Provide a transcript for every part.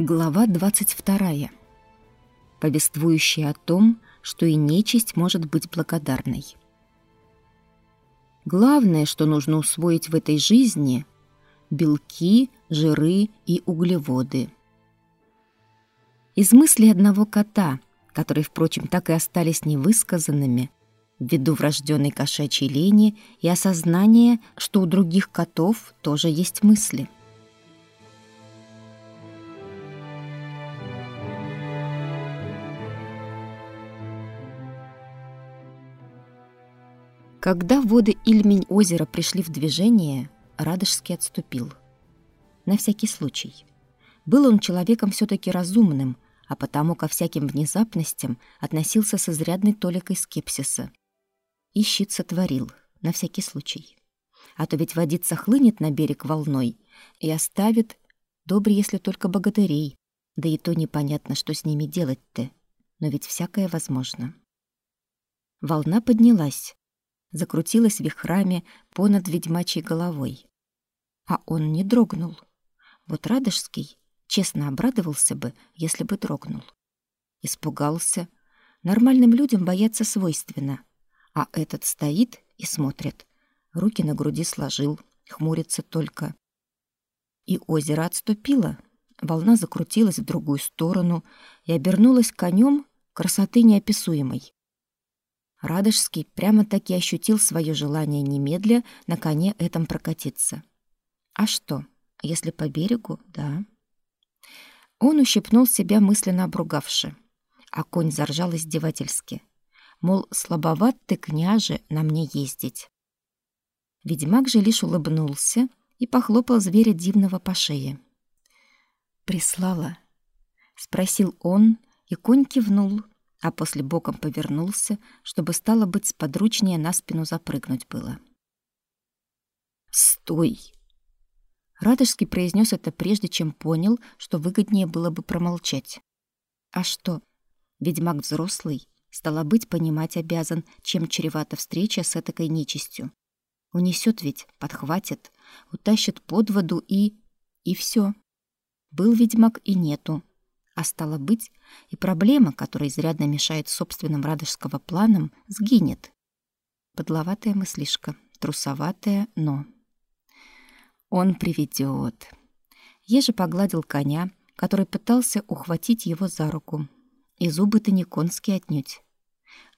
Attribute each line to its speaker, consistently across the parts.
Speaker 1: Глава 22. Повествующая о том, что и нечисть может быть благодарной. Главное, что нужно усвоить в этой жизни – белки, жиры и углеводы. Из мыслей одного кота, которые, впрочем, так и остались невысказанными, ввиду врожденной кошачьей лени и осознания, что у других котов тоже есть мысли – Когда воды Ильмень-озера пришли в движение, Радожский отступил. На всякий случай. Был он человеком все таки разумным, а потому ко всяким внезапностям относился с изрядной толикой скепсиса. И щит сотворил, на всякий случай. А то ведь водица хлынет на берег волной и оставит, добрый, если только богатырей, да и то непонятно, что с ними делать-то, но ведь всякое возможно. Волна поднялась, закрутилась вихрами понад ведьмачьей головой. А он не дрогнул. Вот Радожский честно обрадовался бы, если бы дрогнул. Испугался. Нормальным людям бояться свойственно. А этот стоит и смотрит. Руки на груди сложил, хмурится только. И озеро отступило. Волна закрутилась в другую сторону и обернулась конем красоты неописуемой. Радожский прямо-таки ощутил свое желание немедля на коне этом прокатиться. А что, если по берегу, да? Он ущипнул себя, мысленно обругавши. А конь заржал издевательски. Мол, слабоват ты, княже, на мне ездить. Ведьмак же лишь улыбнулся и похлопал зверя дивного по шее. «Прислала?» — спросил он, и конь кивнул, а после боком повернулся, чтобы стало быть сподручнее на спину запрыгнуть было. «Стой!» Радожский произнес это прежде, чем понял, что выгоднее было бы промолчать. А что? Ведьмак взрослый, стало быть, понимать обязан, чем чревата встреча с этакой нечистью. Унесет ведь, подхватит, утащит под воду и... и все. Был ведьмак и нету. А стало быть, и проблема, которая изрядно мешает собственным радожского планам, сгинет. Подловатая мыслишка, трусоватая, но... Он приведет. Еже погладил коня, который пытался ухватить его за руку. И зубы-то не конские отнюдь.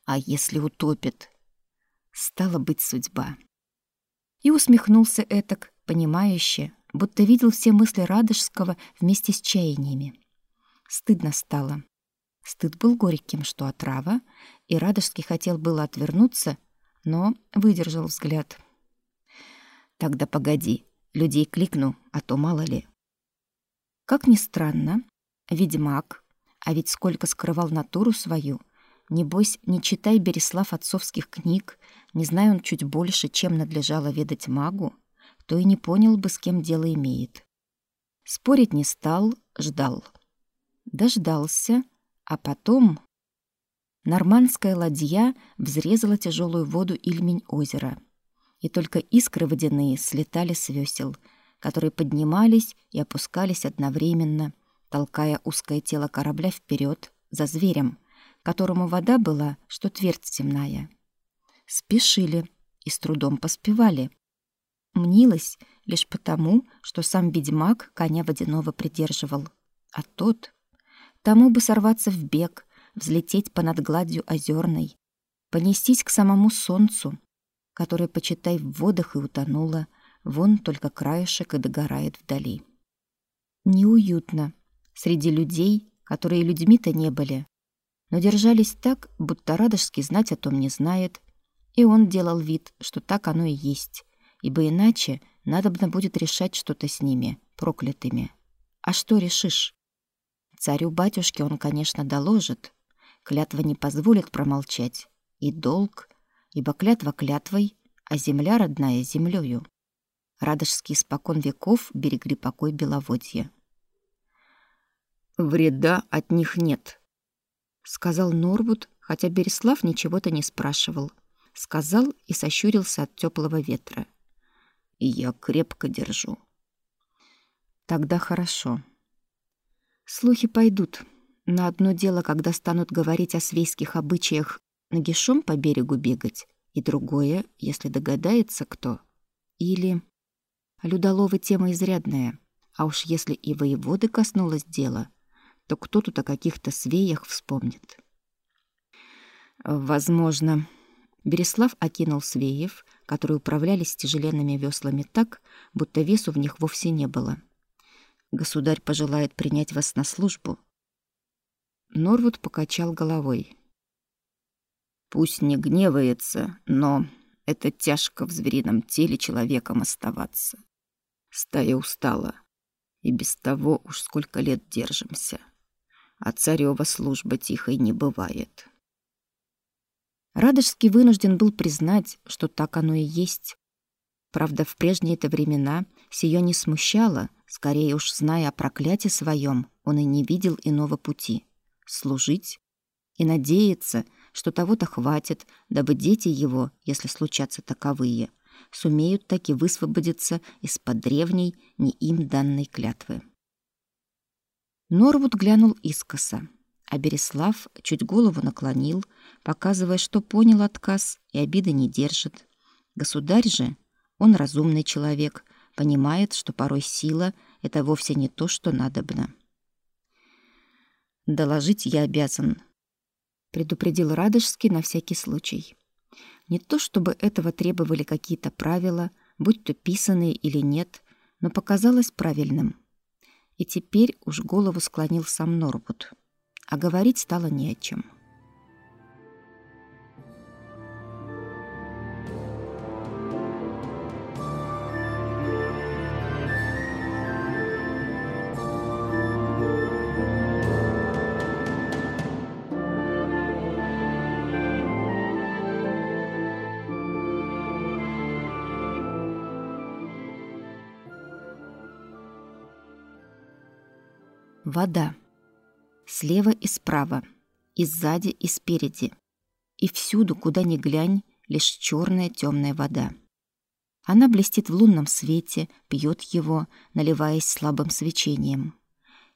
Speaker 1: А если утопит? Стало быть судьба. И усмехнулся этак, понимающе, будто видел все мысли Радожского вместе с чаяниями. Стыдно стало. Стыд был горьким, что отрава, и Радожский хотел было отвернуться, но выдержал взгляд. «Тогда погоди, людей кликну, а то мало ли». Как ни странно, ведьмак, а ведь сколько скрывал натуру свою, небось, не читай Береслав отцовских книг, не зная он чуть больше, чем надлежало ведать магу, то и не понял бы, с кем дело имеет. Спорить не стал, ждал — Дождался, а потом... Нормандская ладья взрезала тяжелую воду Ильмень озера, и только искры водяные слетали с весел, которые поднимались и опускались одновременно, толкая узкое тело корабля вперед за зверем, которому вода была, что твердь земная. Спешили и с трудом поспевали. Мнилось лишь потому, что сам ведьмак коня водяного придерживал, а тот Тому бы сорваться в бег, взлететь понад гладью озерной, понестись к самому солнцу, которое, почитай, в водах и утонуло, вон только краешек и догорает вдали. Неуютно среди людей, которые людьми-то не были, но держались так, будто Радожский знать о том не знает, и он делал вид, что так оно и есть, ибо иначе надобно будет решать что-то с ними, проклятыми. А что решишь? Царю-батюшке он, конечно, доложит. Клятва не позволит промолчать. И долг, ибо клятва клятвой, а земля родная землею. Радожские спокон веков берегли покой Беловодья. «Вреда от них нет», — сказал Норвуд, хотя Береслав ничего-то не спрашивал. Сказал и сощурился от теплого ветра. «Я крепко держу». «Тогда хорошо». Слухи пойдут. На одно дело, когда станут говорить о свейских обычаях нагишом по берегу бегать, и другое, если догадается кто. Или... Людоловы тема изрядная, а уж если и воеводы коснулось дела, то кто тут о каких-то свеях вспомнит? Возможно. Береслав окинул свеев, которые управлялись тяжеленными веслами так, будто весу в них вовсе не было. Государь пожелает принять вас на службу. Норвуд покачал головой. Пусть не гневается, но это тяжко в зверином теле человеком оставаться. Стая устала, и без того уж сколько лет держимся. А царева служба тихой не бывает. Радожский вынужден был признать, что так оно и есть. Правда, в прежние-то времена сие не смущало, скорее уж зная о проклятии своем, он и не видел иного пути — служить и надеяться — что того-то хватит, дабы дети его, если случатся таковые, сумеют таки высвободиться из-под древней, не им данной клятвы. Норвуд глянул искоса, а Береслав чуть голову наклонил, показывая, что понял отказ и обиды не держит. Государь же, он разумный человек, понимает, что порой сила — это вовсе не то, что надобно. «Доложить я обязан», предупредил Радожский на всякий случай. Не то чтобы этого требовали какие-то правила, будь то писанные или нет, но показалось правильным. И теперь уж голову склонил сам Норбут, а говорить стало не о чем. Вода. Слева и справа, и сзади, и спереди. И всюду, куда ни глянь, лишь черная темная вода. Она блестит в лунном свете, пьет его, наливаясь слабым свечением.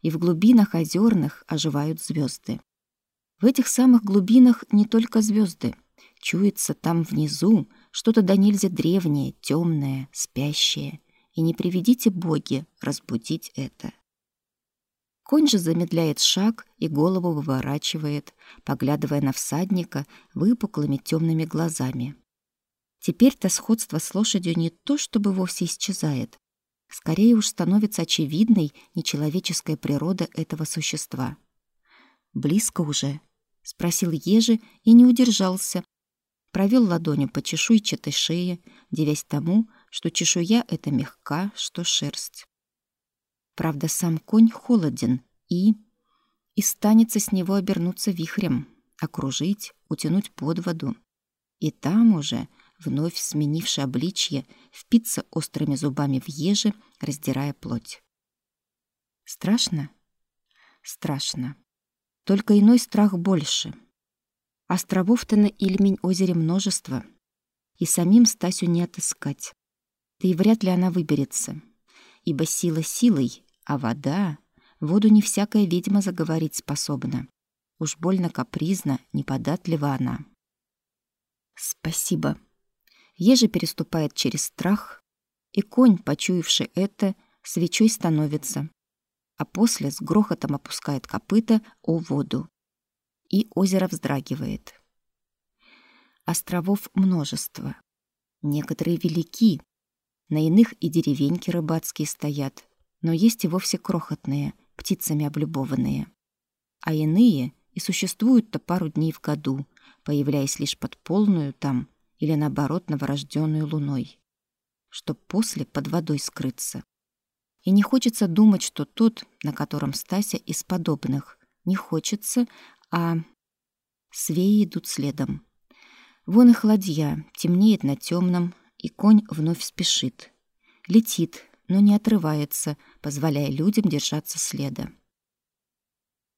Speaker 1: И в глубинах озерных оживают звезды. В этих самых глубинах не только звезды. Чуется там внизу что-то до нельзя древнее, темное, спящее. И не приведите боги разбудить это. Конь же замедляет шаг и голову выворачивает, поглядывая на всадника выпуклыми темными глазами. Теперь-то сходство с лошадью не то чтобы вовсе исчезает. Скорее уж становится очевидной нечеловеческая природа этого существа. «Близко уже?» — спросил Ежи и не удержался. Провел ладонью по чешуйчатой шее, девясь тому, что чешуя эта мягка, что шерсть. Правда, сам конь холоден и... И станется с него обернуться вихрем, окружить, утянуть под воду. И там уже, вновь сменивший обличье, впиться острыми зубами в еже, раздирая плоть. Страшно? Страшно. Только иной страх больше. Островов-то на Ильмень-озере множество. И самим Стасю не отыскать. Да и вряд ли она выберется. Ибо сила силой, а вода... Воду не всякая ведьма заговорить способна. Уж больно капризна, неподатлива она. Спасибо. Еже переступает через страх, и конь, почуявший это, свечой становится, а после с грохотом опускает копыта о воду. И озеро вздрагивает. Островов множество. Некоторые велики, на иных и деревеньки рыбацкие стоят, но есть и вовсе крохотные, птицами облюбованные. А иные и существуют-то пару дней в году, появляясь лишь под полную там или наоборот новорожденную луной, чтоб после под водой скрыться. И не хочется думать, что тот, на котором Стася из подобных, не хочется, а свеи идут следом. Вон их ладья, темнеет на темном, и конь вновь спешит. Летит, но не отрывается, позволяя людям держаться следа.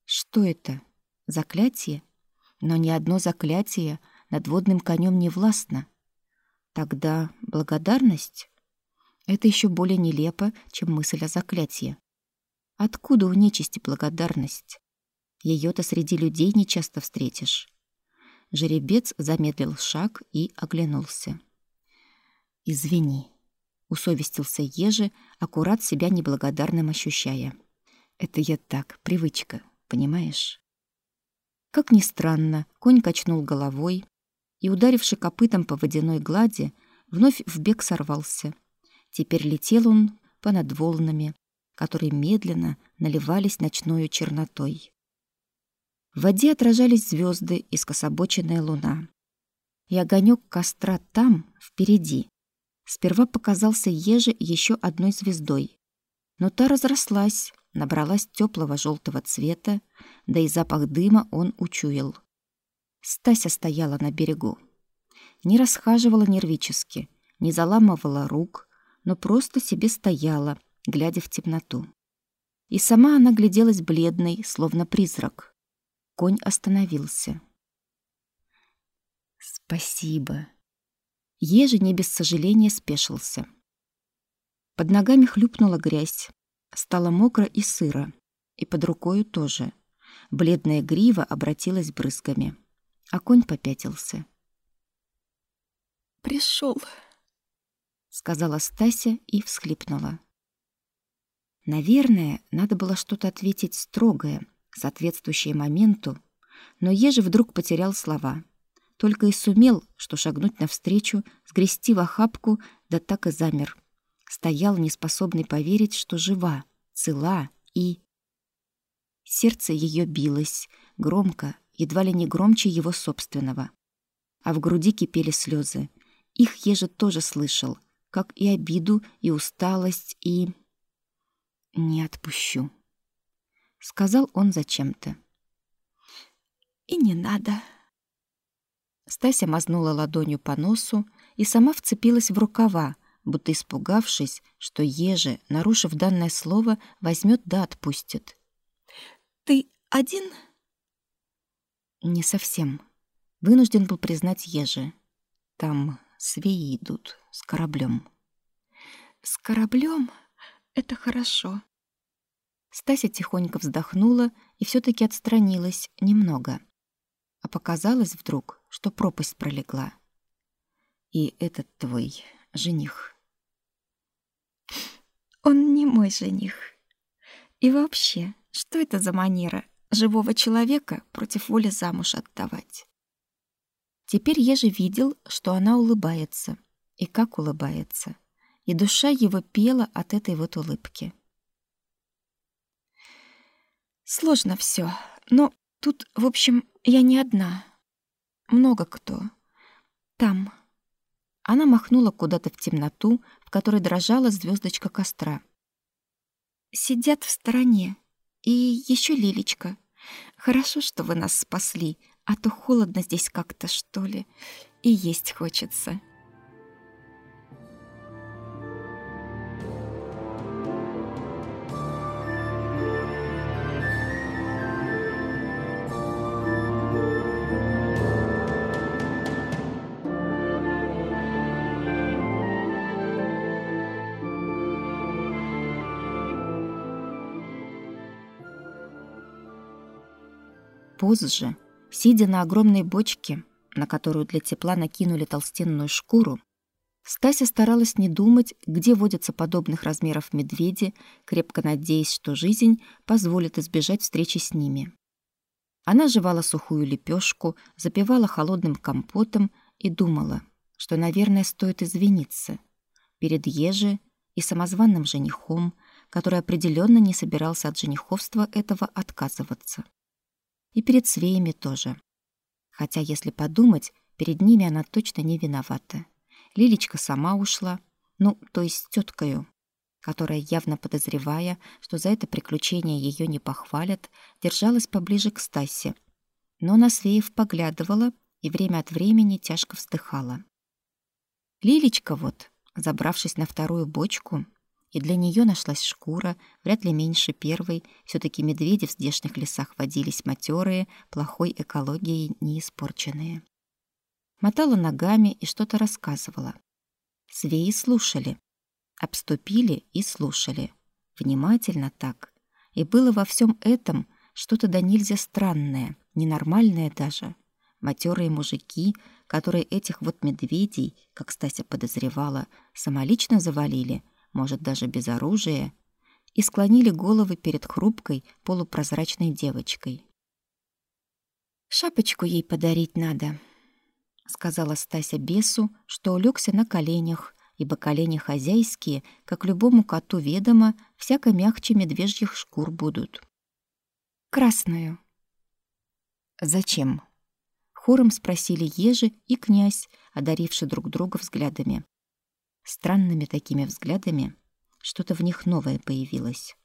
Speaker 1: Что это? Заклятие? Но ни одно заклятие над водным конем не властно. Тогда благодарность? Это еще более нелепо, чем мысль о заклятии. Откуда у нечисти благодарность? Ее-то среди людей не часто встретишь. Жеребец замедлил шаг и оглянулся. «Извини», — усовестился Ежи, аккурат себя неблагодарным ощущая. «Это я так, привычка, понимаешь?» Как ни странно, конь качнул головой и, ударивший копытом по водяной глади, вновь в бег сорвался. Теперь летел он понад волнами, которые медленно наливались ночною чернотой. В воде отражались звезды и скособоченная луна. И огонек костра там, впереди, сперва показался еже еще одной звездой. Но та разрослась, набралась теплого желтого цвета, да и запах дыма он учуял. Стася стояла на берегу. Не расхаживала нервически, не заламывала рук, но просто себе стояла, глядя в темноту. И сама она гляделась бледной, словно призрак. Конь остановился. «Спасибо». Ежи не без сожаления спешился. Под ногами хлюпнула грязь. Стало мокро и сыро. И под рукою тоже. Бледная грива обратилась брызгами. А конь попятился.
Speaker 2: «Пришел», — сказала Стася и всхлипнула.
Speaker 1: Наверное, надо было что-то ответить строгое, соответствующее моменту, но Ежи вдруг потерял слова. Только и сумел, что шагнуть навстречу, сгрести в охапку, да так и замер. Стоял, неспособный поверить, что жива, цела и... Сердце ее билось, громко, едва ли не громче его собственного. А в груди кипели слезы. Их Ежи тоже слышал, как и обиду, и усталость, и... «Не отпущу», — сказал он зачем-то.
Speaker 2: «И не надо».
Speaker 1: Стася мазнула ладонью по носу и сама вцепилась в рукава, будто испугавшись, что Еже, нарушив данное слово, возьмет да отпустит.
Speaker 2: «Ты один?»
Speaker 1: «Не совсем», — вынужден был признать Еже. «Там свеи идут с кораблем».
Speaker 2: «С кораблем? Это хорошо.
Speaker 1: Стася тихонько вздохнула и все таки отстранилась немного. А показалось вдруг, что пропасть пролегла. И этот твой жених.
Speaker 2: Он не мой жених. И вообще, что это за манера живого человека против воли замуж отдавать?
Speaker 1: Теперь же видел, что она улыбается. И как улыбается и душа его пела от этой вот улыбки.
Speaker 2: Сложно все, но тут, в общем, я не одна. Много кто. Там.
Speaker 1: Она махнула куда-то в темноту, в которой дрожала звездочка костра.
Speaker 2: Сидят в стороне. И еще Лилечка. Хорошо, что вы нас спасли, а то холодно здесь как-то, что ли, и есть хочется.
Speaker 1: Позже, сидя на огромной бочке, на которую для тепла накинули толстенную шкуру, Стася старалась не думать, где водятся подобных размеров медведи, крепко надеясь, что жизнь позволит избежать встречи с ними. Она жевала сухую лепешку, запивала холодным компотом и думала, что, наверное, стоит извиниться перед Еже и самозванным женихом, который определенно не собирался от жениховства этого отказываться. И перед свеями тоже. Хотя, если подумать, перед ними она точно не виновата. Лилечка сама ушла, ну, то есть с теткою, которая, явно подозревая, что за это приключение ее не похвалят, держалась поближе к Стасе. Но на Свеев поглядывала и время от времени тяжко вздыхала. Лилечка вот, забравшись на вторую бочку, и для нее нашлась шкура, вряд ли меньше первой. все таки медведи в здешних лесах водились матерые, плохой экологией не испорченные. Мотала ногами и что-то рассказывала. Свеи слушали. Обступили и слушали. Внимательно так. И было во всем этом что-то до нельзя странное, ненормальное даже. Матерые мужики, которые этих вот медведей, как Стася подозревала, самолично завалили, может, даже без оружия, и склонили головы перед хрупкой, полупрозрачной девочкой.
Speaker 2: «Шапочку ей подарить надо», — сказала Стася бесу, что улегся на коленях, ибо колени хозяйские, как любому коту ведомо, всяко мягче медвежьих шкур будут. «Красную».
Speaker 1: «Зачем?» — хором спросили ежи и князь, одарившие друг друга взглядами. Странными такими взглядами что-то в них новое появилось.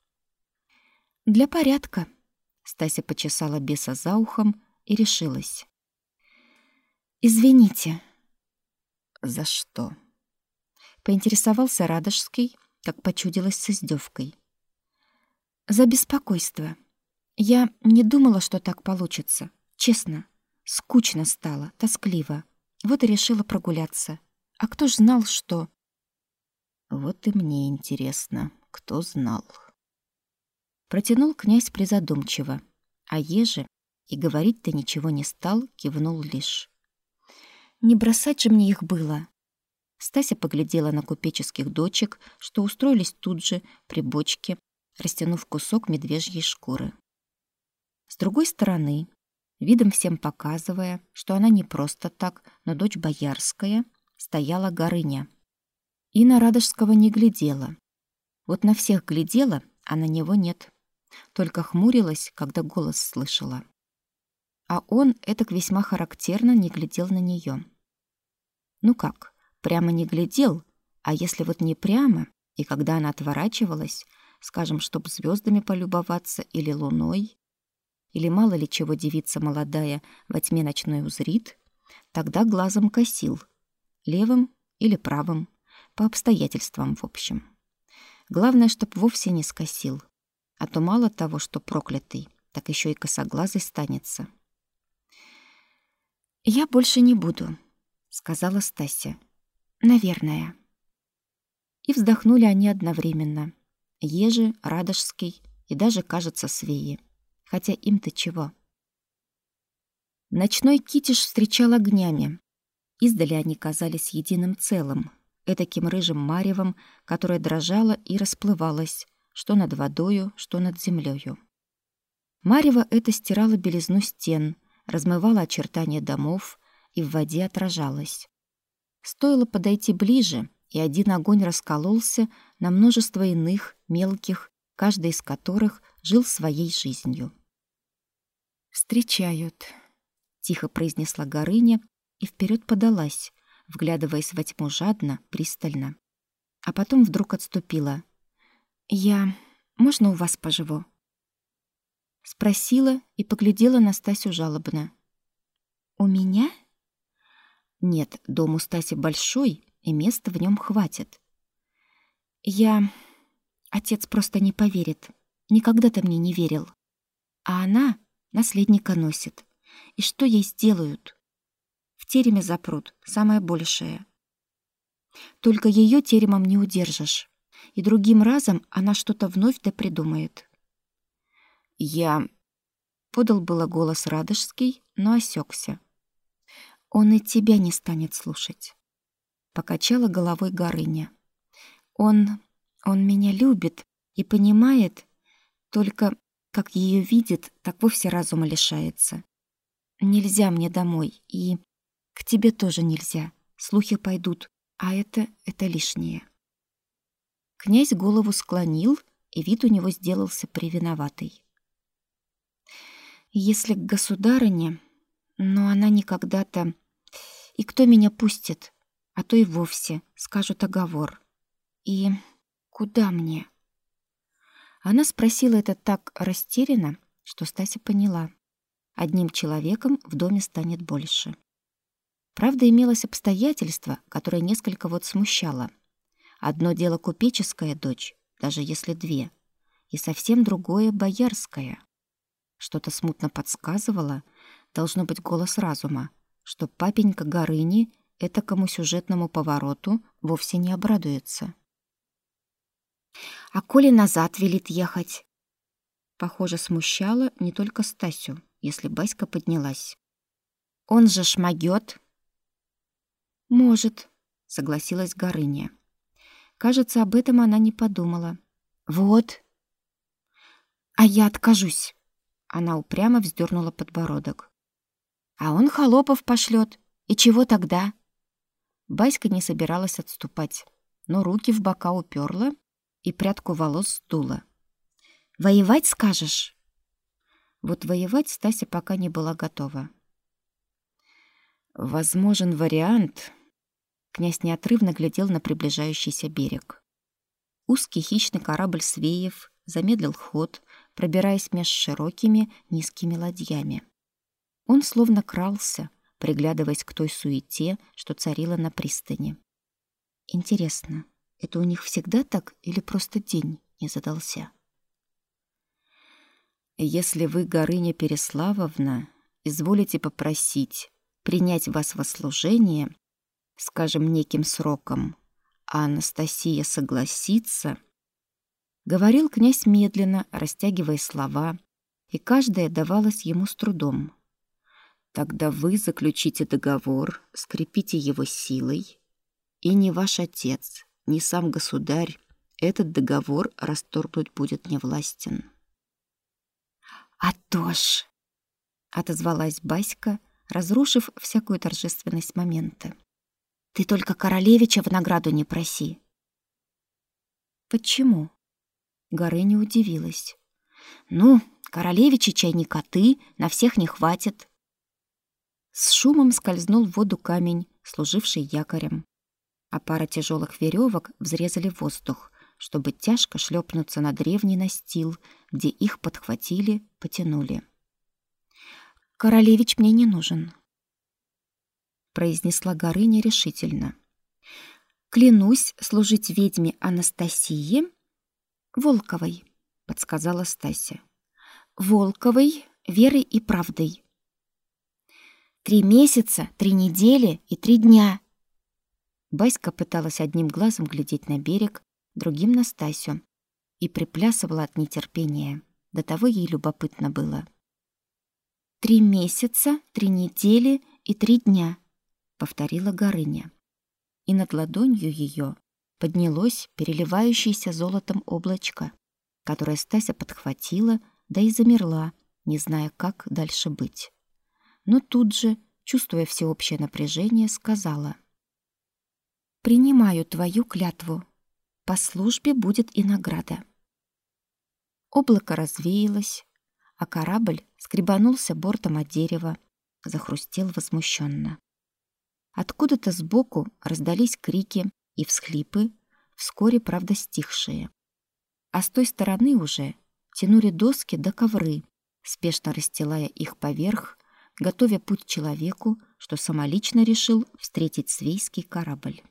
Speaker 2: «Для порядка», — Стася почесала беса за ухом и решилась. «Извините».
Speaker 1: «За что?» Поинтересовался Радожский, как почудилось с издевкой.
Speaker 2: «За беспокойство. Я не думала, что так получится. Честно. Скучно стало, тоскливо. Вот и решила прогуляться. А кто ж знал, что...»
Speaker 1: «Вот и мне интересно, кто знал?» Протянул князь призадумчиво, а еже и говорить-то ничего не стал, кивнул лишь.
Speaker 2: Не бросать же мне их было.
Speaker 1: Стася поглядела на купеческих дочек, что устроились тут же при бочке, растянув кусок медвежьей шкуры. С другой стороны, видом всем показывая, что она не просто так, но дочь боярская, стояла Горыня. И на Радожского не глядела. Вот на всех глядела, а на него нет. Только хмурилась, когда голос слышала. А он этак весьма характерно не глядел на нее. Ну как, прямо не глядел, а если вот не прямо, и когда она отворачивалась, скажем, чтоб звездами полюбоваться или луной, или мало ли чего девица молодая во тьме ночной узрит, тогда глазом косил, левым или правым, по обстоятельствам в общем. Главное, чтоб вовсе не скосил, а то мало того, что проклятый, так еще и косоглазый станется.
Speaker 2: «Я больше не буду», сказала Стася. Наверное.
Speaker 1: И вздохнули они одновременно. Ежи, Радожский и даже, кажется, Свеи. Хотя им-то чего? Ночной китиш встречал огнями. Издали они казались единым целым, этаким рыжим маревом, которое дрожало и расплывалось, что над водою, что над землею. Марево это стирало белизну стен, размывало очертания домов, и в воде отражалось. Стоило подойти ближе, и один огонь раскололся на множество иных, мелких, каждый из которых жил своей жизнью.
Speaker 2: «Встречают», — тихо произнесла Горыня и вперед подалась, вглядываясь во тьму жадно, пристально. А потом вдруг отступила. «Я... Можно у вас поживу?» Спросила и поглядела на Стасю жалобно. «У меня?»
Speaker 1: Нет, дом у Стаси большой, и места в нем хватит.
Speaker 2: Я... Отец просто не поверит. Никогда-то мне не верил. А она наследника носит. И что ей сделают? Тереме запрут, самое большее. Только ее теремом не удержишь. И другим разом она что-то вновь да придумает.
Speaker 1: Я... Подал было голос Радожский, но осекся.
Speaker 2: Он и тебя не станет слушать. Покачала головой Горыня. Он... он меня любит и понимает, только как ее видит, так вовсе разума лишается. Нельзя мне домой, и к тебе тоже нельзя. Слухи пойдут, а это... это лишнее.
Speaker 1: Князь голову склонил, и вид у него сделался привиноватый.
Speaker 2: Если к государыне, но она никогда-то и кто меня пустит? А то и вовсе скажут оговор. И куда мне?
Speaker 1: Она спросила это так растерянно, что Стася поняла. Одним человеком в доме станет больше. Правда, имелось обстоятельство, которое несколько вот смущало. Одно дело купеческая дочь, даже если две, и совсем другое боярская. Что-то смутно подсказывало, должно быть голос разума, что папенька Горыни этакому сюжетному повороту вовсе не обрадуется.
Speaker 2: «А коли назад велит ехать?»
Speaker 1: похоже, смущало не только Стасю, если Баська поднялась. «Он же шмагет!» «Может», — согласилась Горыня. Кажется, об этом она не подумала. «Вот!» «А я откажусь!» Она упрямо вздернула подбородок. «А он холопов пошлет. И чего тогда?» Баська не собиралась отступать, но руки в бока уперла и прядку волос сдула. Воевать скажешь? Вот воевать Стася пока не была готова. Возможен вариант. Князь неотрывно глядел на приближающийся берег. Узкий хищный корабль Свеев замедлил ход, пробираясь меж широкими низкими ладьями. Он словно крался, приглядываясь к той суете, что царила на пристани. Интересно, это у них всегда так или просто день не задался? Если вы, Горыня Переславовна, изволите попросить принять вас во служение, скажем, неким сроком, а Анастасия согласится, говорил князь медленно, растягивая слова, и каждая давалась ему с трудом. Тогда вы заключите договор, скрепите его силой, и ни ваш отец, ни сам государь этот договор расторгнуть будет не властен. «А то ж!» — отозвалась Баська, разрушив всякую торжественность момента. «Ты только королевича в награду не проси». «Почему?» Горыня удивилась. «Ну, королевичи чай не коты, на всех не хватит». С шумом скользнул в воду камень, служивший якорем, а пара тяжелых веревок взрезали воздух, чтобы тяжко шлепнуться на древний настил, где их подхватили, потянули. «Королевич мне не нужен», — произнесла Горыня решительно. «Клянусь служить ведьме Анастасии Волковой», — подсказала Стася. «Волковой верой и правдой». «Три месяца, три недели и три дня», Баська пыталась одним глазом глядеть на берег, другим на Стасю, и приплясывала от нетерпения. До того ей любопытно было. «Три месяца, три недели и три дня», — повторила Горыня. И над ладонью ее поднялось переливающееся золотом облачко, которое Стася подхватила, да и замерла, не зная, как дальше быть. Но тут же, чувствуя всеобщее напряжение, сказала: "Принимаю твою клятву. По службе будет и награда. Облако развеялось, а корабль скребанулся бортом о дерево, захрустел возмущенно. Откуда-то сбоку раздались крики и всхлипы, вскоре, правда, стихшие. А с той стороны уже тянули доски до ковры, спешно расстилая их поверх, готовя путь человеку, что самолично решил встретить свейский корабль.